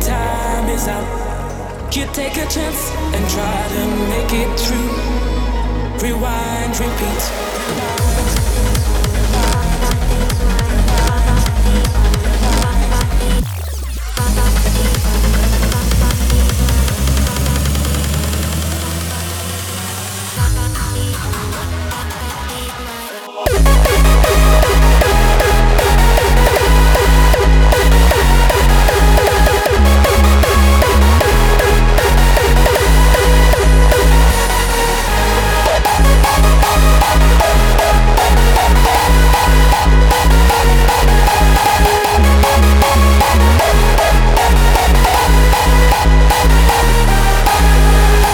time is up. You take a chance and try to make it through. Rewind, repeat.